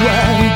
away.